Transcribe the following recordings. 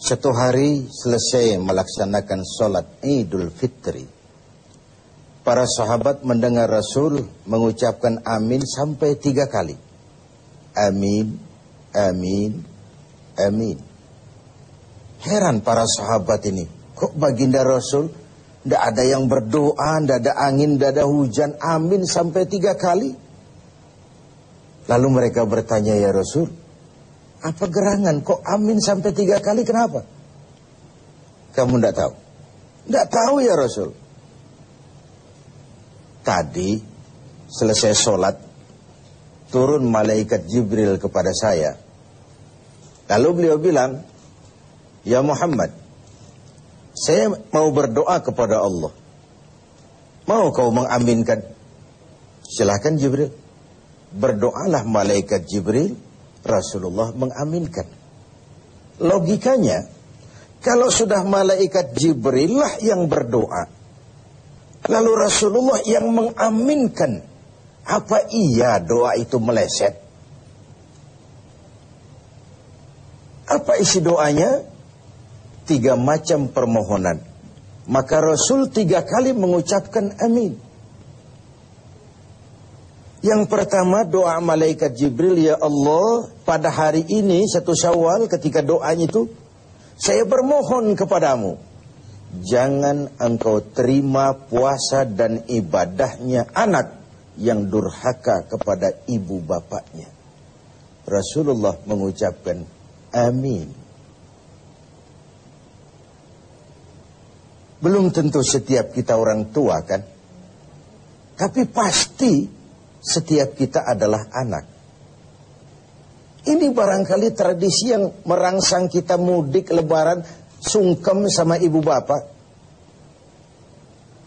Satu hari selesai melaksanakan sholat Idul Fitri. Para sahabat mendengar Rasul mengucapkan amin sampai tiga kali. Amin, amin, amin. Heran para sahabat ini. Kok baginda Rasul tidak ada yang berdoa, tidak ada angin, tidak ada hujan. Amin sampai tiga kali. Lalu mereka bertanya ya Rasul, apa gerangan? Kok amin sampai tiga kali? Kenapa? Kamu tidak tahu? Tidak tahu ya Rasul. Tadi selesai sholat, turun malaikat Jibril kepada saya. Lalu beliau bilang, Ya Muhammad, saya mau berdoa kepada Allah. Mau kau mengaminkan? Silahkan Jibril. Berdoalah malaikat Jibril Rasulullah mengaminkan. Logikanya, kalau sudah malaikat Jibril lah yang berdoa, lalu Rasulullah yang mengaminkan, apa iya doa itu meleset? Apa isi doanya? Tiga macam permohonan. Maka Rasul tiga kali mengucapkan amin. Yang pertama doa malaikat Jibril ya Allah pada hari ini satu syawal ketika doanya itu saya bermohon kepadamu jangan engkau terima puasa dan ibadahnya anak yang durhaka kepada ibu bapaknya. Rasulullah mengucapkan amin. Belum tentu setiap kita orang tua kan. Tapi pasti setiap kita adalah anak. Ini barangkali tradisi yang merangsang kita mudik lebaran sungkem sama ibu bapak.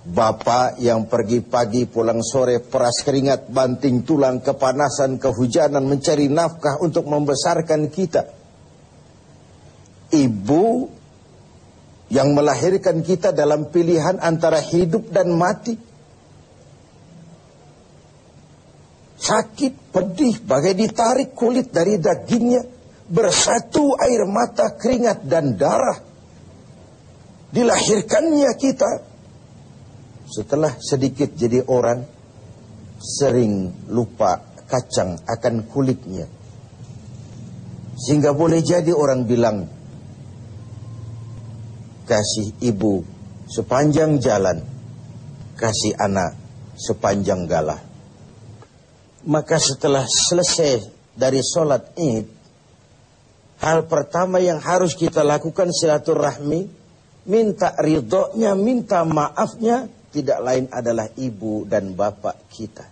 Bapak yang pergi pagi pulang sore peras keringat banting tulang kepanasan kehujanan mencari nafkah untuk membesarkan kita. Ibu yang melahirkan kita dalam pilihan antara hidup dan mati sakit, pedih, bagai ditarik kulit dari dagingnya, bersatu air mata, keringat dan darah. Dilahirkannya kita. Setelah sedikit jadi orang, sering lupa kacang akan kulitnya. Sehingga boleh jadi orang bilang, kasih ibu sepanjang jalan, kasih anak sepanjang galah. Maka setelah selesai dari sholat id, hal pertama yang harus kita lakukan silaturahmi, minta ridhonya, minta maafnya, tidak lain adalah ibu dan bapak kita.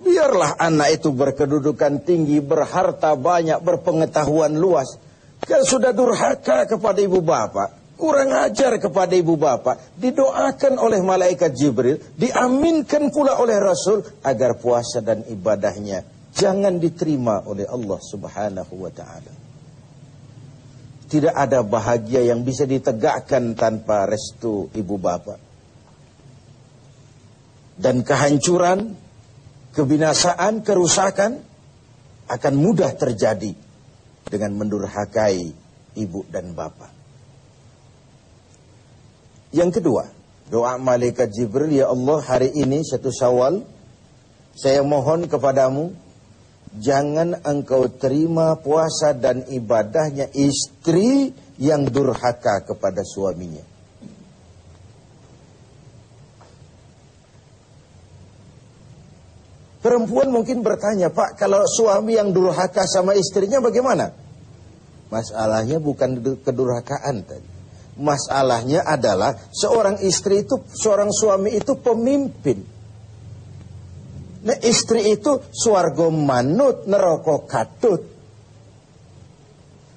Biarlah anak itu berkedudukan tinggi, berharta banyak, berpengetahuan luas. Kan sudah durhaka kepada ibu bapak kurang ajar kepada ibu bapak, didoakan oleh malaikat Jibril, diaminkan pula oleh Rasul agar puasa dan ibadahnya jangan diterima oleh Allah Subhanahu wa taala. Tidak ada bahagia yang bisa ditegakkan tanpa restu ibu bapak. Dan kehancuran, kebinasaan, kerusakan akan mudah terjadi dengan mendurhakai ibu dan bapak. Yang kedua, doa malaikat Jibril, ya Allah hari ini satu syawal, saya mohon kepadamu, jangan engkau terima puasa dan ibadahnya istri yang durhaka kepada suaminya. Perempuan mungkin bertanya, Pak, kalau suami yang durhaka sama istrinya bagaimana? Masalahnya bukan kedurhakaan tadi. Masalahnya adalah seorang istri itu, seorang suami itu pemimpin. Nah istri itu suargo manut neroko katut.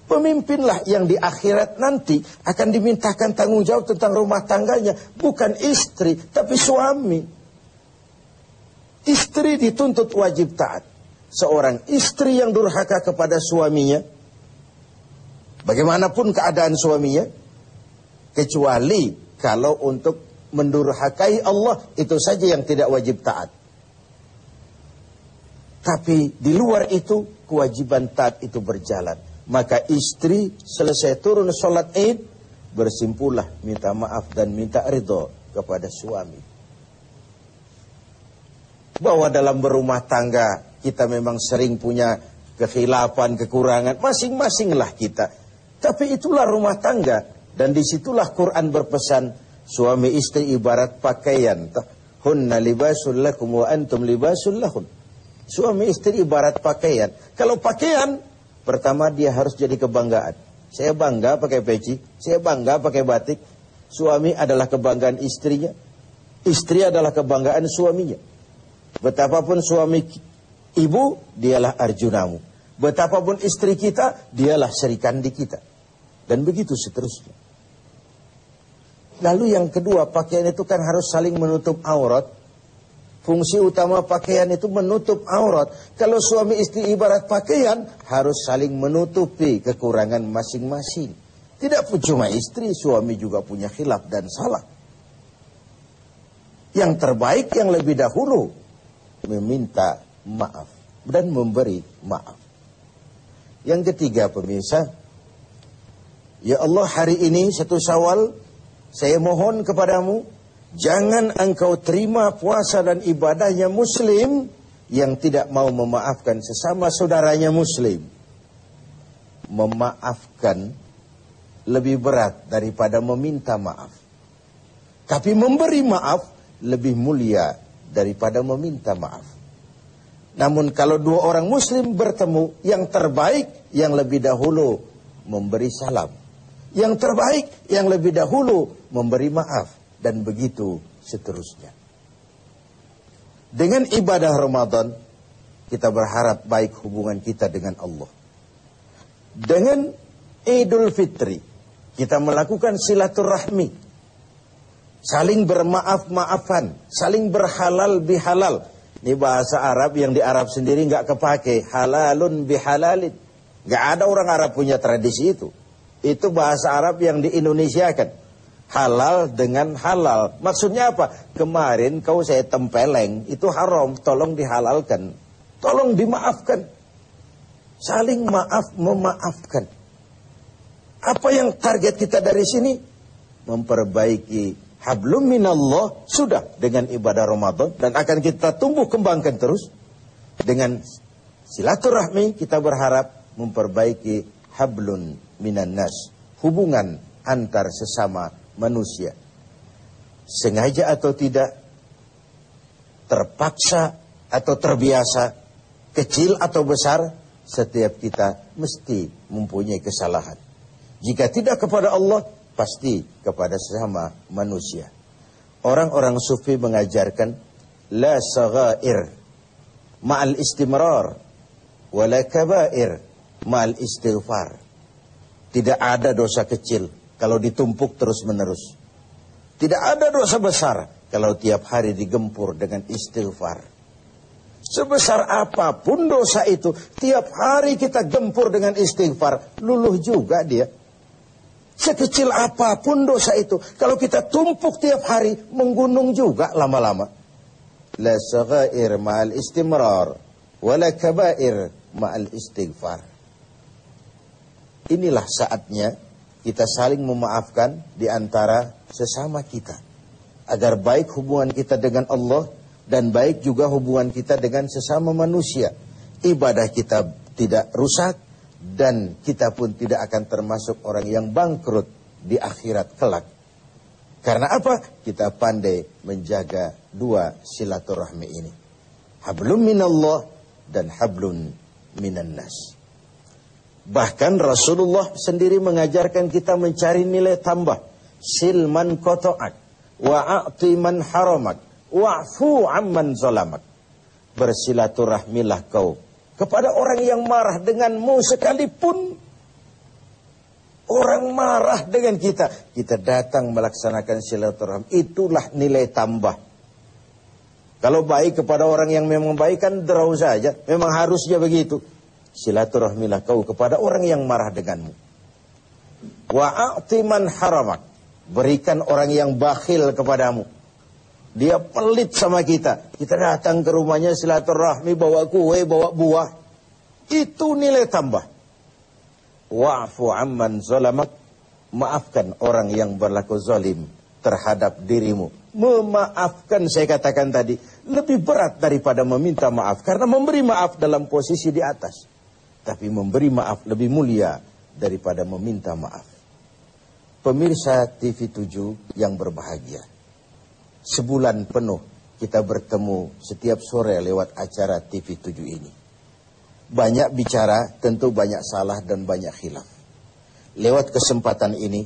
Pemimpinlah yang di akhirat nanti akan dimintakan tanggung jawab tentang rumah tangganya. Bukan istri, tapi suami. Istri dituntut wajib taat. Seorang istri yang durhaka kepada suaminya. Bagaimanapun keadaan suaminya Kecuali kalau untuk mendurhakai Allah itu saja yang tidak wajib taat. Tapi di luar itu kewajiban taat itu berjalan. Maka istri selesai turun sholat id, bersimpulah minta maaf dan minta ridho kepada suami. Bahwa dalam berumah tangga kita memang sering punya kekhilafan, kekurangan, masing-masinglah kita. Tapi itulah rumah tangga dan di situlah Quran berpesan suami istri ibarat pakaian. Hunna libasul lakum wa antum libasul lahun. Suami istri ibarat pakaian. Kalau pakaian, pertama dia harus jadi kebanggaan. Saya bangga pakai peci, saya bangga pakai batik. Suami adalah kebanggaan istrinya. Istri adalah kebanggaan suaminya. Betapapun suami ibu, dialah arjunamu. Betapapun istri kita, dialah serikandi kita. Dan begitu seterusnya. Lalu yang kedua, pakaian itu kan harus saling menutup aurat. Fungsi utama pakaian itu menutup aurat. Kalau suami istri ibarat pakaian, harus saling menutupi kekurangan masing-masing. Tidak cuma istri, suami juga punya khilaf dan salah. Yang terbaik yang lebih dahulu meminta maaf dan memberi maaf. Yang ketiga pemirsa, ya Allah hari ini satu Syawal saya mohon kepadamu, jangan engkau terima puasa dan ibadahnya muslim yang tidak mau memaafkan sesama saudaranya muslim. Memaafkan lebih berat daripada meminta maaf. Tapi memberi maaf lebih mulia daripada meminta maaf. Namun kalau dua orang muslim bertemu, yang terbaik yang lebih dahulu memberi salam. Yang terbaik yang lebih dahulu memberi maaf dan begitu seterusnya. Dengan ibadah Ramadan kita berharap baik hubungan kita dengan Allah. Dengan Idul Fitri kita melakukan silaturahmi. Saling bermaaf-maafan, saling berhalal bihalal. Ini bahasa Arab yang di Arab sendiri nggak kepake. Halalun bihalalin. Nggak ada orang Arab punya tradisi itu. Itu bahasa Arab yang di Indonesia kan. Halal dengan halal. Maksudnya apa? Kemarin kau saya tempeleng, itu haram, tolong dihalalkan. Tolong dimaafkan. Saling maaf memaafkan. Apa yang target kita dari sini? Memperbaiki hablum minallah sudah dengan ibadah Ramadan dan akan kita tumbuh kembangkan terus dengan silaturahmi kita berharap memperbaiki hablun minan nas. Hubungan antar sesama manusia. Sengaja atau tidak, terpaksa atau terbiasa, kecil atau besar, setiap kita mesti mempunyai kesalahan. Jika tidak kepada Allah, pasti kepada sesama manusia. Orang-orang sufi mengajarkan la saghair ma'al istimrar wala kabair ma'al istighfar. Tidak ada dosa kecil kalau ditumpuk terus-menerus. Tidak ada dosa besar kalau tiap hari digempur dengan istighfar. Sebesar apa pun dosa itu, tiap hari kita gempur dengan istighfar, luluh juga dia. Sekecil apa pun dosa itu, kalau kita tumpuk tiap hari, menggunung juga lama-lama. La saghair ma'al istimrar, wala kabair ma'al istighfar. Inilah saatnya kita saling memaafkan di antara sesama kita. Agar baik hubungan kita dengan Allah dan baik juga hubungan kita dengan sesama manusia. Ibadah kita tidak rusak dan kita pun tidak akan termasuk orang yang bangkrut di akhirat kelak. Karena apa? Kita pandai menjaga dua silaturahmi ini. Hablum minallah dan hablun minan nas. Bahkan Rasulullah sendiri mengajarkan kita mencari nilai tambah. Silman koto'ak. Wa'ati man haramak. Wa'fu amman zolamak. Bersilaturahmilah kau. Kepada orang yang marah denganmu sekalipun. Orang marah dengan kita. Kita datang melaksanakan silaturahmi. Itulah nilai tambah. Kalau baik kepada orang yang memang baik kan derau saja. Memang harusnya begitu silaturahmilah kau kepada orang yang marah denganmu. Wa man haramak. Berikan orang yang bakhil kepadamu. Dia pelit sama kita. Kita datang ke rumahnya silaturahmi bawa kue, bawa buah. Itu nilai tambah. wa'fu amman zalamak maafkan orang yang berlaku zalim terhadap dirimu memaafkan saya katakan tadi lebih berat daripada meminta maaf karena memberi maaf dalam posisi di atas tapi memberi maaf lebih mulia daripada meminta maaf. Pemirsa TV 7 yang berbahagia sebulan penuh kita bertemu setiap sore lewat acara TV 7 ini. Banyak bicara, tentu banyak salah dan banyak khilaf. Lewat kesempatan ini,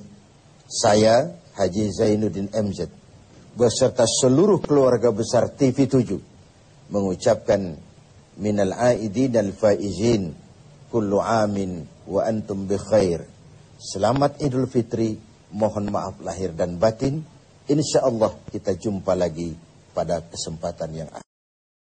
saya Haji Zainuddin MZ beserta seluruh keluarga besar TV7 mengucapkan minal aidin al faizin kullu amin wa antum bi khair. Selamat Idul Fitri, mohon maaf lahir dan batin. Insya Allah kita jumpa lagi pada kesempatan yang akan